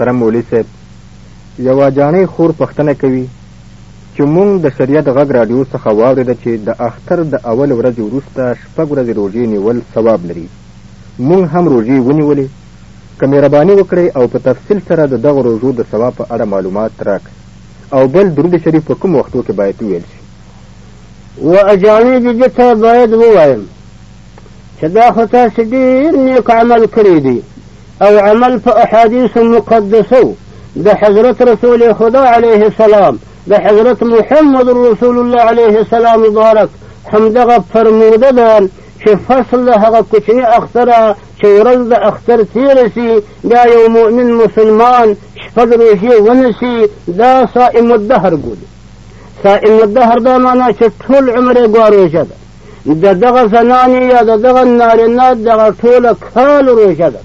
محترم مولي صاحب یوه جانۍ خور پښتنه کوي چې مونږ د شریعت غږ راډیو څخه واورېده چې د اختر د اول ورځې وروسته شپږ ورځې روژې نیول ثواب لري مونږ هم روژې ونیولې که مهرباني وکړئ او په تفصیل سره د دغه روژو د ثواب په اړه معلومات راکړئ او بل درود شریف په کوم وختو کې باید وویل شي و اجانې دې دې ته باید ووایم چې دا خو تاسې ډېر نیک عمل کړی دی او عمل په احادیث مقدسو د حضرت رسول خدا علیه السلام د حضرت محمد رسول الله علیه السلام مبارک همدغه فرموده ده چې فصل د هغه کوچني اختره چې ورځ د اختر تېره سي دا یو مؤمن مسلمان شپږ روژې ونسي دا صائم الدهر بولي صائم الدهر دا معنا چې ټول عمر یې ګوا روژه ده د دغه زنانې یا د دغه نارینه دغه ټوله کال روژه ده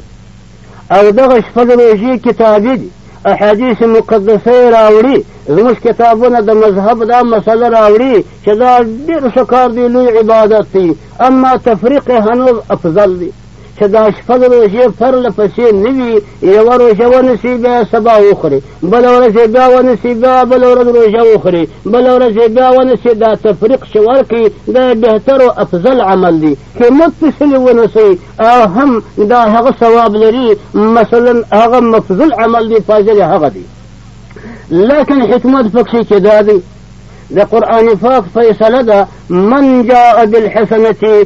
او دغه شپږ روژې کتابي دي احادیث مقدسه یې راوړي زموږ کتابونه د مذهب دا مسله راوړي چې دا ډېر ښه کار دی لوی عبادت دی اما تفریق هنوز افضل دی چې دا شپږ روژې پرله پسې نه وي یوه روژه ونیسي بیا سبا وخوري بله ورځ یې بیا ونیسي بیا بله ورځ روژه وخوري بله ورځ یې بیا ونیسي دا تفریق چې ورکړي دا بهتر او افضل عمل دی که متصلې ونیسئ او هم دا هغه ثواب لري مثلا هغه مفضل عمل دی فاضل هغه دی لكن حكمة فكشي كذابي لقرآن فاق فيصل من جاء بالحسنة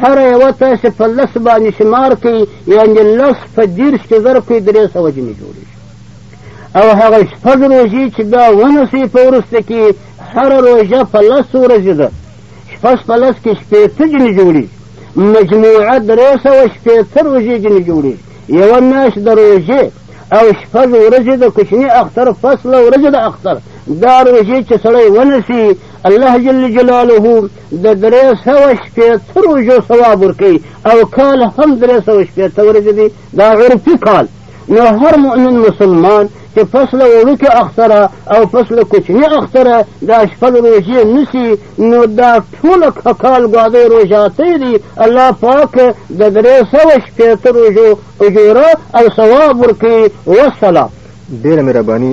هره یوه تاسې په لس باندې شمار کوي یعنې لس په دېرش کې ضرب کوي درې سوه جمې جوړې شي او هغه شپږ روژې چې دا ونسي په وروسته کې هره روژه په لس ورځې ده شپږ په لس کې شپېته جمې جوړې مجموعه درې سوه شپېته روژې جمې جوړې یوه میاشت د روژې او شپږ ورځې د کوچني اختر فصل ورځې د اختر دا روژې چې سړی ونسي الله جل جلاله د درې سوه شپېته روژو ثواب ورکوي او کال هم درې سوه شپېته ورځې دی دا عرفي کال نو هر مؤمن مسلمان چې پس له وړوکې اختره او پس له کوچني اختره دا شپږ روژې نیسي نو دا ټوله کال ګوادۍ روژاتۍ دي الله پاک د درې سوه شپېته روژو اجوره او ثواب ورکوي وسلام ډېره مهرباني